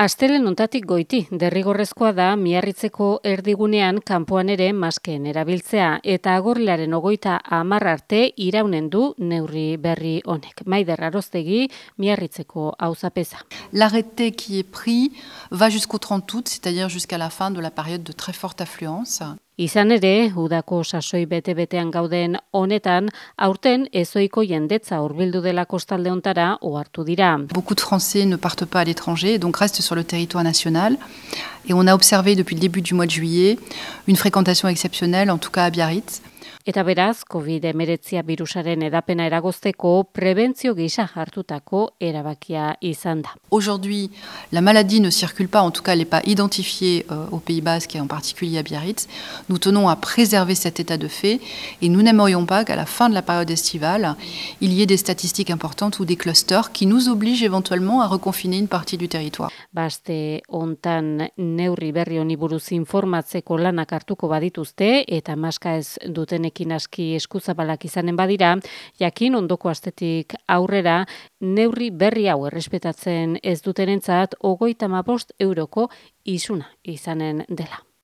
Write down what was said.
Astelen ontatik goiti, derrigorrezkoa da miarritzeko erdigunean kanpoan ere masken erabiltzea eta agorlaren ogoita amar arte iraunen du neurri berri honek. Maider arostegi miarritzeko auzapeza. L'arrêté qui est pris va jusqu'au 30 août, c'est-à-dire jusqu'à la fin de la période de très forte affluence. Beaucoup de Français ne partent pas à l'étranger, donc restent sur le territoire national. Et on a observé depuis le début du mois de juillet une fréquentation exceptionnelle, en tout cas à Biarritz. Eta beraz, COVID-19 virusaren edapena eragozteko prebentzio gisa hartutako erabakia izan da. Aujourd'hui, la maladie ne circule pas, en tout cas elle n'est pas identifiée euh, au Pays Basque et en particulier à Biarritz. Nous tenons à préserver cet état de fait et nous n'aimerions pas qu'à la fin de la période estivale, il y ait des statistiques importantes ou des clusters qui nous obligent éventuellement à reconfiner une partie du territoire. Baste ontan neurri berri honi buruz informatzeko lanak hartuko badituzte eta maska ez duten honekin aski eskuzabalak izanen badira, jakin ondoko astetik aurrera neurri berri hau errespetatzen ez dutenentzat ogoita euroko isuna izanen dela.